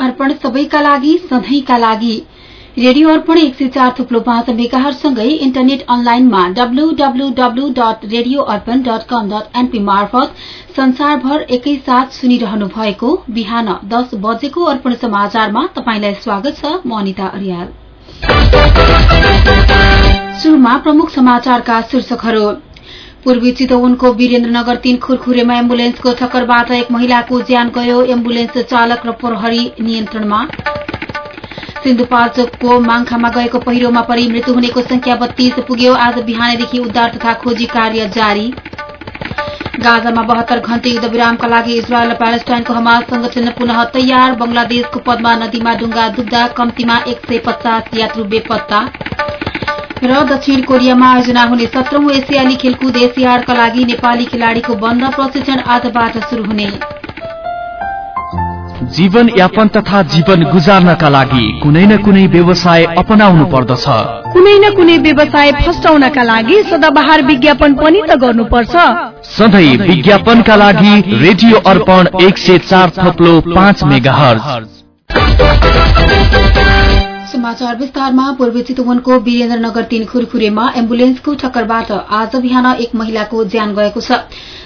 अर्पण सबैका लागि सधैँका लागि। रेडियो अर्पण एक सय चार थुप्लो पाँच मेगाहरूसँगै इन्टरनेट अनलाइनमा W W W dot radio Arpan dot com dot NP मार्फत संसारभर एकैसाथ सुनिरहनु भएको बिहान दस बजेको अर्पण समाचारमा तपाईँलाई स्वागत छ म अनिता अर्याल। पूर्वी चितवनको वीरेन्द्रनगर तीन खुरखुरेमा एम्बुलेन्सको ठक्करबाट एक महिलाको ज्यान गयो। एम्बुलेन्स चालक र प्रहरी नियन्त्रणमा। सिन्धुपाल्चोकको माङखामा गएको पहिरोमा परि मृत्यु हुनेको संख्या बत्तीस पुग्यो। आज बिहानैदेखि उद्धार तथा खोजी कार्य जारी। गाजामा बहत्तर घण्टे युद्धविरामका लागि इजरायल र प्यालेस्टाइनको हमास संगठन पुनः तयार। बंगलादेशको पद्मा नदीमा डुङ्गा डुब्दा कम्तीमा एक सय पचास यात्रु बेपत्ता। र दक्षिण कोरियामा आयोजना हुने सत्रौं एसियाली खेलकुद एसियाडका लागि नेपाली खेलाड़ीको बन्द प्रशिक्षण आजबाट शुरू हुने। जीवन यापन तथा जीवन गुजार्नका लागि कुनै न कुनै व्यवसाय अपनाउनु पर्दछ। कुनै न कुनै व्यवसाय फस्टाउनका लागि सदाबहार विज्ञापन पनि त गर्नुपर्छ। सधैँ विज्ञापनका लागि रेडियो अर्पण एक सय चार थप्लो पाँच मेगा समाचार विस्तारमा पूर्वी चितवनको वीरेन्द्रनगर तीन खुरखुरेमा एम्बुलेन्सको ठक्करबाट आज बिहान एक महिलाको ज्यान गएको छ।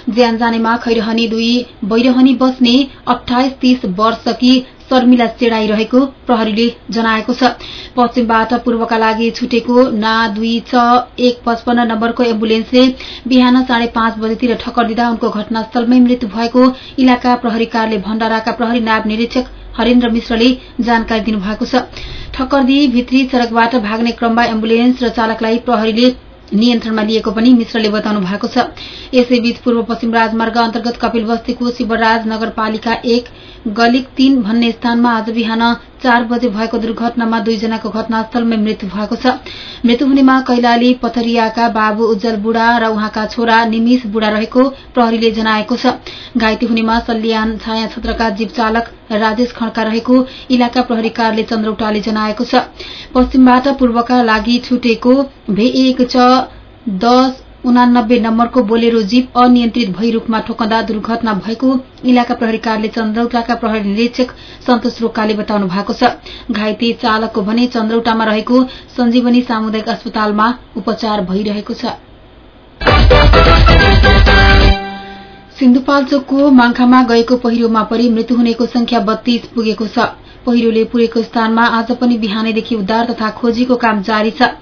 ज्यान जानेमा खैरहनी दुई बैरहनी बस्ने अठाइस तीस वर्षकी शर्मिला चेडाइरहेको प्रहरीले जनाएको छ। पश्चिमबाट पूर्वका लागि छुटेको ना दुई छ एक पचपन्न नम्बरको एम्बुलेन्सले बिहान साढे पाँच बजेतिर ठक्कर दिँदा उनको घटनास्थलमै मृत्यु भएको इलाका प्रहरी कार्यालय भण्डाराका प्रहरी नायब निरीक्षक हरेन्द्र मिश्रले जानकारी दिनुभएको छ। ठक्कर दिई भित्री सड़कबाट भाग्ने क्रममा एम्बुलेन्स र चालकलाई प्रहरीले नियन्त्रणमा लिएको पनि मिश्रले बताउनु भएको छ। यसैबीच पूर्व पश्चिम राजमार्ग अन्तर्गत कपिल बस्तीको शिवराज नगरपालिका एक गलिक तीन भन्ने स्थानमा आज बिहान चार बजे भएको दुर्घटनामा दुईजनाको घटनास्थलमै मृत्यु भएको छ। मृत्यु हुनेमा कैलाली पथरियाका बाबु उज्जवल बुढा र उहाँका छोरा निमिष बुढा रहेको प्रहरीले जनाएको छ। घाइते हुनेमा सल्यान छाया क्षेत्रका जीव चालक राजेश खड्का रहेको इलाका प्रहरी कार्यालय चन्द्रौटाले जनाएको छ। पश्चिमबाट पूर्वका लागि छुटेको भे एक छ दस उनानब्बे नम्बरको बोलेरो जीप अनियन्त्रित भई रूखमा ठोकँदा दुर्घटना भएको इलाका प्रहरी कार्यालय चन्द्रौटाका प्रहरी निरीक्षक सन्तोष रोकाले बताउनु भएको छ। घाइते चालकको भने चन्द्रौटामा रहेको सञ्जीवनी सामुदायिक अस्पतालमा उपचार भइरहेको छ। सिन्धुपाल्चोकको माङखामा गएको पहिरोमा परि मृत्यु हुनेको संख्या बत्तीस पुगेको छ। पहिरोले पुरेको स्थानमा आज पनि बिहानैदेखि उद्धार तथा खोजीको काम जारी छ।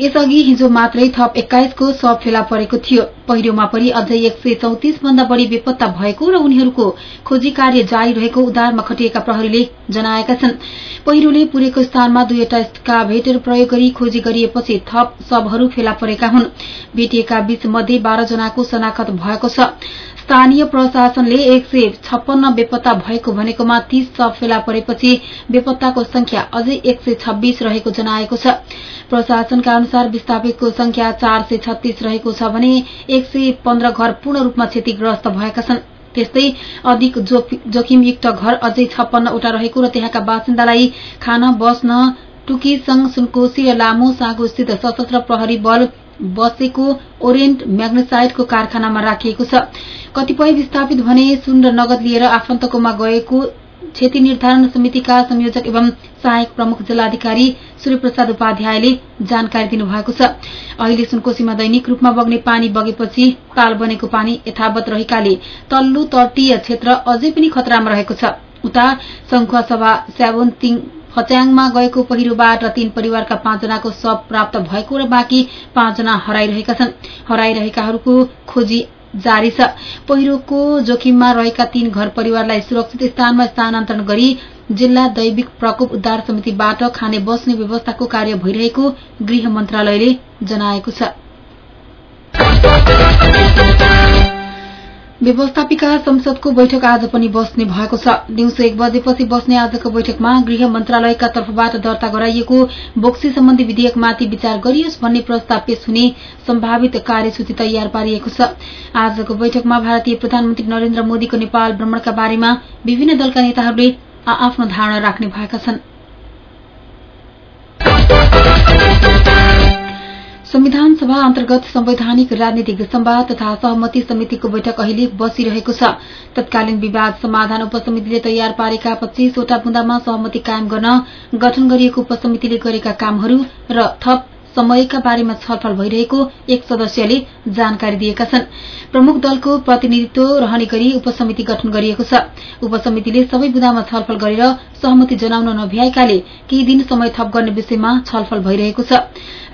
यसअघि हिजो मात्रै थप एक्काइसको शव फेला परेको थियो। पहिरोमा परि अझै एक सय चौतिस भन्दा बढ़ी बेपत्ता भएको र उनीहरूको खोजी कार्य जारी रहेको उद्धारमा खटिएका प्रहरीले जनाएका छन्। पहिरोले पुरेको स्थानमा दुईवटा स्काभेटर प्रयोग गरी खोजी गरिएपछि थप शवहरू फेला परेका हुन्। भेटिएका बीच मध्ये बाह्र जनाको शनाखत भएको छ। स्थानीय प्रशासनले एक सय छप्पन्न बेपत्ता भएको भनेकोमा तीस शव फेला परेपछि बेपत्ताको संख्या अझै एक सय छब्बीस रहेको जनाएको छ। प्रशासनका अनुसार विस्थापितको संख्या चार सय छत्तीस रहेको छ भने एक सय पन्ध्र घर पूर्ण रूपमा क्षतिग्रस्त भएका छन्। त्यस्तै अधिक जोखिमयुक्त घर अझै छप्पन्नवटा रहेको र त्यहाँका बासिन्दालाई खान बस्न टुकीसंग सुनकोशी र लामो सागो स्थित सशस्त्र प्रहरी बल बसेको ओरेन्ट म्याग्नेसाइडको कारखानामा राखिएको छ। कतिपय विस्थापित भने सुन र नगद लिएर आफन्तकोमा गएको क्षति निर्धारण समितिका संयोजक एवं सहायक प्रमुख जिल्लाधिकारी सूर्यप्रसाद उपाध्यायले जानकारी दिनुभएको छ। अहिले सुनकोशीमा दैनिक रूपमा बग्ने पानी बगेपछि पाल बनेको पानी यथावत रहेकाले तल्लो तटीय क्षेत्र अझै पनि खतरामा रहेको छ। उता संखुवा सभा स्याबोन्तिङ फच्याङमा गएको पहिरोबाट तीन परिवारका पाँचजनाको शव प्राप्त भएको र बाँकी पाँचजना हराइरहेका छन्। हराइरहेकाहरूको खोजी जारी छ। पहिरोको जोखिममा रहेका तीन घर परिवारलाई सुरक्षित स्थानमा स्थानान्तरण गरी जिल्ला दैविक प्रकोप उद्धार समितिबाट खाने बस्ने व्यवस्थाको कार्य भइरहेको गृह मन्त्रालयले जनाएको छ। व्यवस्थापिका संसदको बैठक आज पनि बस्ने भएको छ। दिउँसो एक बजेपछि बस्ने आजको बैठकमा गृह मन्त्रालयका तर्फबाट दर्ता गराइएको बोक्सी सम्बन्धी विधेयकमाथि विचार गरियोस् भन्ने प्रस्ताव पेश हुने सम्भावित कार्यसूची तयार पारिएको छ। आजको बैठकमा भारतीय प्रधानमन्त्री नरेन्द्र मोदीको नेपाल भ्रमणका बारेमा विभिन्न दलका नेताहरूले आफ्नो धारणा राख्ने भएका छन्। संविधान सभा अन्तर्गत संवैधानिक राजनीतिक सम्वाद तथा सहमति समितिको बैठक अहिले बसिरहेको छ। तत्कालीन विवाद समाधान उपसमितिले तयार पारेका पच्चीसवटा बुन्दामा सहमति कायम गर्न गठन गरिएको उपसमितिले गरेका कामहरू र थप समयका बारेमा छलफल भइरहेको एक सदस्यले जानकारी दिएका छन्। प्रमुख दलको प्रतिनिधित्व रहने गरी उपसमिति गठन गरिएको छ। उपसमितिले सबै बुदामा छलफल गरेर सहमति जनाउन नभ्याएकाले केही दिन समय थप गर्ने विषयमा छलफल भइरहेको छ।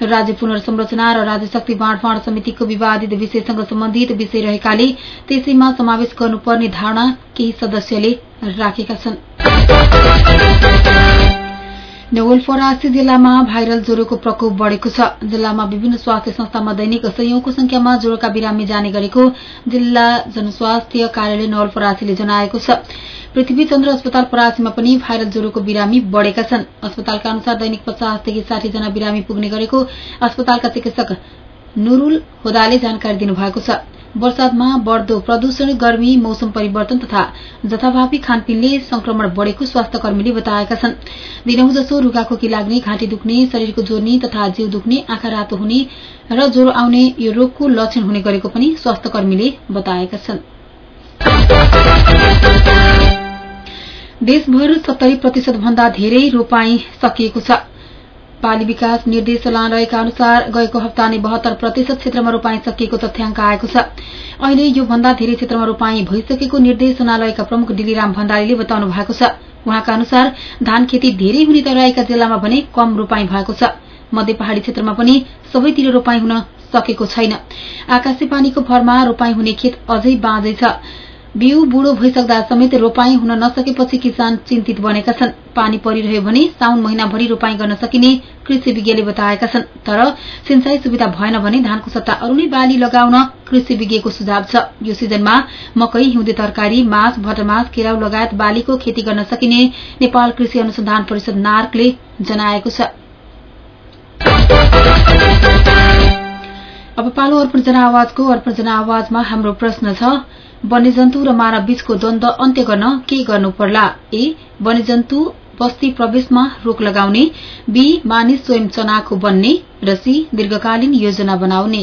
राज्य पुनर्संरचना र राज्य शक्ति बाँडफाँड समितिको विवादित विषयसँग सम्बन्धित विषय रहेकाले त्यसैमा समावेश गर्नुपर्ने धारणा केही सदस्यले राखेका छन्। नवलपरासी जिल्लामा भाइरल ज्वरोको प्रकोप बढ़ेको छ। जिल्लामा विभिन्न स्वास्थ्य संस्थामा दैनिक सयौंको संख्यामा ज्वरोका बिरामी जाने गरेको जिल्ला जनस्वास्थ्य कार्यालय नवलपरासीले जनाएको छ। पृथ्वी चन्द्र अस्पताल परासीमा पनि भाइरल ज्वरोको बिरामी बढ़ेका छन्। अस्पतालका अनुसार दैनिक पचासदेखि साठी जना बिरामी पुग्ने गरेको अस्पतालका चिकित्सक नुरूल होदाले जानकारी दिनुभएको छ। वर्षातमा बढ़दो प्रदूषण गर्मी मौसम परिवर्तन तथा जथाभावी खानपिनले संक्रमण बढ़ेको स्वास्थ्य कर्मीले बताएका छन्। दिनहुँ जसो रुगाखोकी लाग्ने घाँटी दुख्ने शरीरको जोर्नी तथा जिउ दुख्ने आँखा रातो हुने र ज्वरो आउने यो रोगको लक्षण हुने गरेको पनि स्वास्थ्य कर्मीले बताएका छन्। देशभर सत्तरी प्रतिशत भन्दा धेरै रोपाई सकिएको छ। बाली विकास निर्देशालयका अनुसार गएको हप्ता नै बहत्तर प्रतिशत क्षेत्रमा रोपाई सकिएको तथ्याङ्क आएको छ। अहिले यो भन्दा धेरै क्षेत्रमा रोपाई भइसकेको निर्देशनालयका प्रमुख डिलीराम भण्डारीले बताउनु भएको छ। उहाँका अनुसार धान खेती धेरै हुने तराईका जिल्लामा भने कम रोपाई भएको छ। मध्य पहाड़ी क्षेत्रमा पनि सबैतिर रोपाई हुन सकेको छैन। आकाशे पानीको भरमा रोपाई हुने खेत अझै बाँझै छ। बिउ बुढो भइसक्दा समेत रोपाई हुन नसकेपछि किसान चिन्तित बनेका छन्। पानी परिरह्यो भने साउन महिनाभरि रोपाई गर्न सकिने कृषि विज्ञले बताएका छन्। तर सिंचाई सुविधा भएन भने धानको सट्टा अरू नै बाली लगाउन कृषि विज्ञको सुझाव छ। यो सिजनमा मकै हिउँदे तरकारी माछ भटमास केराउ लगायत बालीको खेती गर्न सकिने नेपाल कृषि अनुसन्धान परिषद नार्कले जनाएको छ। अब पालो अर्पण जनआवाजको अर्पण जनआवाजमा हाम्रो प्रश्न छ वन्यजन्तु र मानव बीचको द्वन्द अन्त्य गर्न के गर्नु पर्ला ए वन्यजन्तु बस्ती प्रवेशमा रोक लगाउने बी मानिस स्वयं चनाखो बन्ने र सी दीर्घकालीन योजना बनाउने।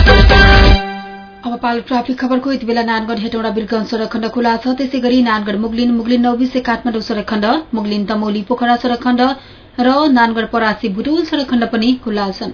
पालो ट्राफिक खबरको यति बेला नानगढ हेटौँडा बिरगंज सड़क खण्ड खुला छ। त्यसै गरी नानगढ मुगलिन मुगलिन नौबिसे काठमाडौँ सड़क खण्ड मुगलिन तमोली पोखरा सड़क खण्ड र नानगढ परासी बुटोल सड़क खण्ड पनि खुला छन्।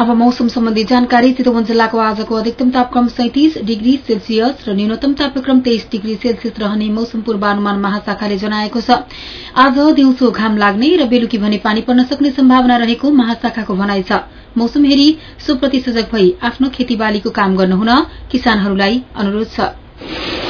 अब मौसम सम्बन्धी जानकारी चितवन जिल्लाको आजको अधिकतम तापक्रम सैतिस डिग्री सेल्सियस र न्यूनतम तापक्रम तेइस डिग्री सेल्सियस रहने मौसम पूर्वानुमान महाशाखाले जनाएको छ। आज दिउँसो घाम लाग्ने र बेलुकी भने पानी पर्न सक्ने सम्भावना रहेको महाशाखाको भनाइ छ। मौसम हेरी सोप्रति सजग भई आफ्नो खेतीबालीको काम गर्नुहुन किसानहरूलाई अनुरोध छ।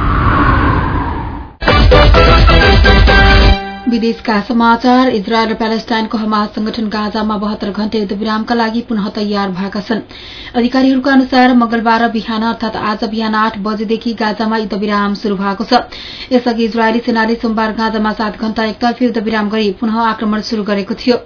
विदेशका समाचार इजरायल र प्यालेस्टाइनको हमास संगठन गाजामा बहत्तर घण्टे युद्धविरामका लागि पुनः तयार भएका छन्। अधिकारीहरूका अनुसार मंगलबार बिहान अर्थात आज बिहान आठ बजेदेखि गाजामा युद्धविराम शुरू भएको छ। यसअघि इजरायली सेनाले सोमबार गाजामा सात घण्टा एकतर्फी युद्धविराम गरी पुनः आक्रमण शुरू गरेको थियो।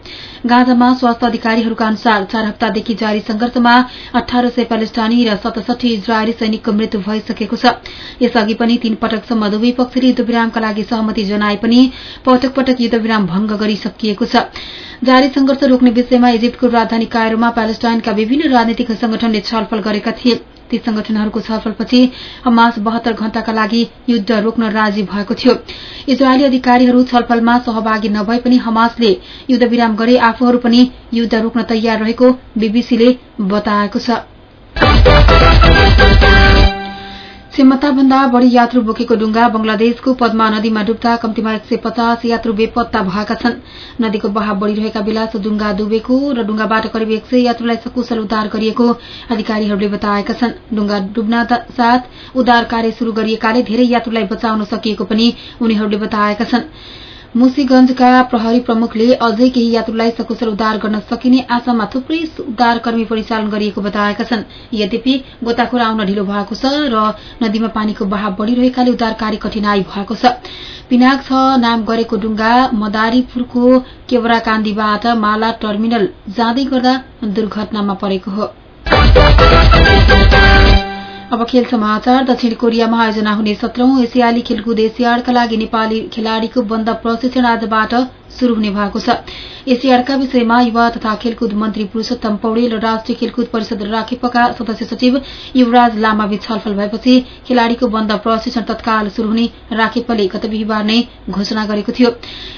गाजामा स्वास्थ्य अधिकारीहरूका अनुसार चार हप्तादेखि जारी संघर्षमा अठार सय प्यालेस्टानी र सतसठी इजरायली सैनिकको मृत्यु भइसकेको छ। यसअघि पनि तीन पटकसम्म दुवै पक्षले युद्धविरामका लागि सहमति जनाए पनि पटक पटक युद्धविराम भंग गरिसकिएको छ। जारी संघर्ष रोक्ने विषयमा इजिप्टको राजधानी कायरोमा प्यालेस्टाइनका विभिन्न राजनीतिक संगठनले छलफल गरेका थिए। ती संगठनहरूको छलफलपछि हमास बहत्तर घण्टाका लागि युद्ध रोक्न राजी भएको थियो। इजरायली अधिकारीहरू छलफलमा सहभागी नभए पनि हमासले युद्धविराम गरे आफूहरू पनि युद्ध रोक्न तयार रहेको बीबीसीले बताएको छ। क्षमताभन्दा बढ़ी यात्रु बोकेको डुङ्गा बंगलादेशको पद्मा नदीमा डुब्दा कम्तीमा एक सय पचास यात्रु बेपत्ता भएका छन्। नदीको बहाव बढ़िरहेका बेला सो डुङ्गा डुबेको र डुङ्गाबाट करिब एक सय यात्रुलाई सकुशल उद्धार गरिएको अधिकारीहरूले बताएका छन्। डुङ्गा डुब्न साथ उद्धार कार्य शुरू गरिएकाले धेरै यात्रुलाई बचाउन सकिएको पनि उनीहरूले बताएका छन्। मुसीगंजका प्रहरी प्रमुखले अझै केही यात्रुलाई सकुशल उद्धार गर्न सकिने आशामा थुप्रै उद्धारकर्मी परिचालन गरिएको बताएका छन्। यद्यपि गोताखोर आउन ढिलो भएको छ र नदीमा पानीको बहाव बढ़िरहेकाले उद्धार कार्य कठिनाई भएको छ। पिनाक छ नाम गरेको डुङ्गा मदारीपुरको केवराकान्दीबाट माला टर्मिनल जाँदै गर्दा दुर्घटनामा परेको हो। अब खेल समाचार दक्षिण कोरियामा आयोजना हुने सत्रौं एसियाली खेलकुद एसियाडका लागि नेपाली खेलाड़ीको बन्द प्रशिक्षण आजबाट शुरू हुने भएको छ। एसियाडका विषयमा युवा तथा खेलकुद मन्त्री पुरूषोत्तम पौडेल र राष्ट्रिय खेलकुद परिषद राखेपका सदस्य सचिव युवराज लामाबीच छलफल भएपछि खेलाड़ीको बन्द प्रशिक्षण तत्काल शुरू हुने राखेपले गत बिहिबार नै घोषणा गरेको थियो।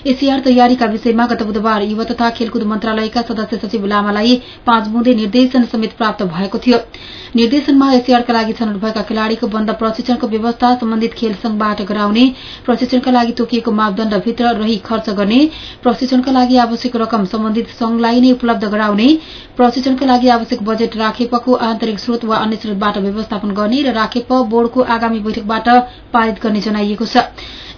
एसियाड तयारीका विषयमा गत बुधबार युवा तथा खेलकुद मन्त्रालयका सदस्य सचिव लामालाई पाँच बुँदे निर्देशन समेत प्राप्त भएको थियो। निर्देशनमा एसियाडका लागि छनौट भएका खेलाड़ीको बन्द प्रशिक्षणको व्यवस्था सम्बन्धित खेल संघबाट गराउने प्रशिक्षणका लागि तोकिएको मापदण्डभित्र रही खर्च गर्ने प्रशिक्षणका लागि आवश्यक रकम सम्बन्धित संघलाई नै उपलब्ध गराउने प्रशिक्षणका लागि आवश्यक बजेट राखेपको आन्तरिक स्रोत वा अन्य स्रोतबाट व्यवस्थापन गर्ने र राखेप बोर्डको आगामी बैठकबाट पारित गर्ने जनाइएको छ।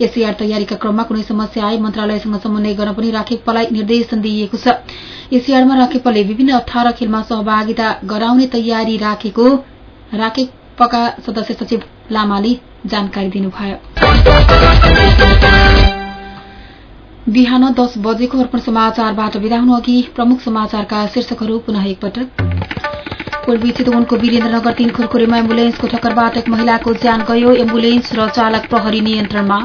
एसआर तयारीका क्रममा कुनै समस्या आए मन्त्रालयसँग समन्वय गर्न पनि राखेपलाई निर्देशन दिइएको छ। एसिआरमा राखेपले विभिन्न अठार खेलमा सहभागिता गराउने तयारी राखेको राखेपका सदस्य सचिव लामाले जानकारी दिनुभयो। बिहान दस बजेको अर्पण समाचारबाट विदा हुनु अघि प्रमुख समाचारका शीर्षकहरू पुनः एकपटक। पूर्वी चितवनको वीरेन्द्रनगर तीन खुरखुरेमा एम्बुलेन्सको ठक्करबाट एक महिलाको ज्यान गयो। एम्बुलेन्स र चालक प्रहरी नियन्त्रणमा।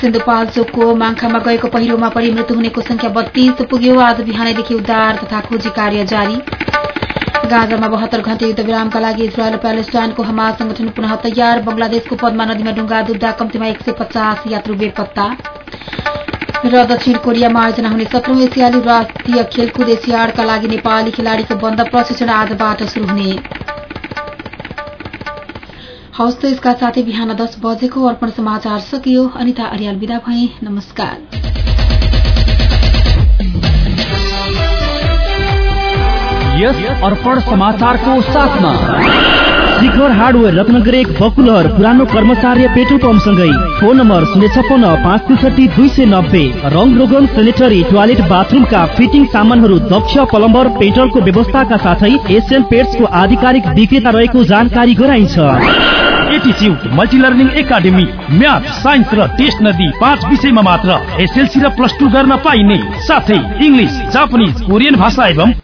सिन्धुपाल्चोकको माङखामा गएको पहिरोमा परि मृत्यु हुनेको संख्या बत्तीस पुग्यो। आज बिहानैदेखि उद्धार तथा खोजी कार्य जारी। गाजामा बहत्तर घण्टे युद्धविरामका लागि इजरायल प्यालेस्टाइनको हमास संगठन पुनः तयार। बंगलादेशको पद्मा नदीमा डुङ्गा डुब्दा कम्तीमा एक सय पचास यात्रु बेपत्ता। र दक्षिण कोरियामा आयोजना हुने सत्रौं एसियाली राष्ट्रिय खेलकुद एसियाडका लागि नेपाली खेलाड़ीको बन्द प्रशिक्षण आजबाट शुरू हुने। हवस् त यसका साथै बिहान दस बजेको अर्पण समाचार सकियो। अनिता अर्याल विदा भए। नमस्कार। यस अर्पण समाचारको साथमा शिखर हार्डवेयर रत्नगर एक बकुलहर पुरानो कर्मचार्य पेट्रोल पम्पसँगै। फोन नम्बर शून्य छपन्न पाँच त्रिसठी दुई सय नब्बे। रङ रोगन सेनेटरी टोयलेट बाथरुमका फिटिङ सामानहरू दक्ष प्लम्बर पेट्रोलको व्यवस्थाका साथै एसियन पेट्सको आधिकारिक विक्रेता रहेको जानकारी गराइन्छ। एटिच्युड multi learning academy math science र टेस्ट नदी पाँच विषयमा मात्र एसएलसी र प्लस टू गर्न पाइने। साथै इङ्ग्लिस जापानिज कोरियन भाषा एवं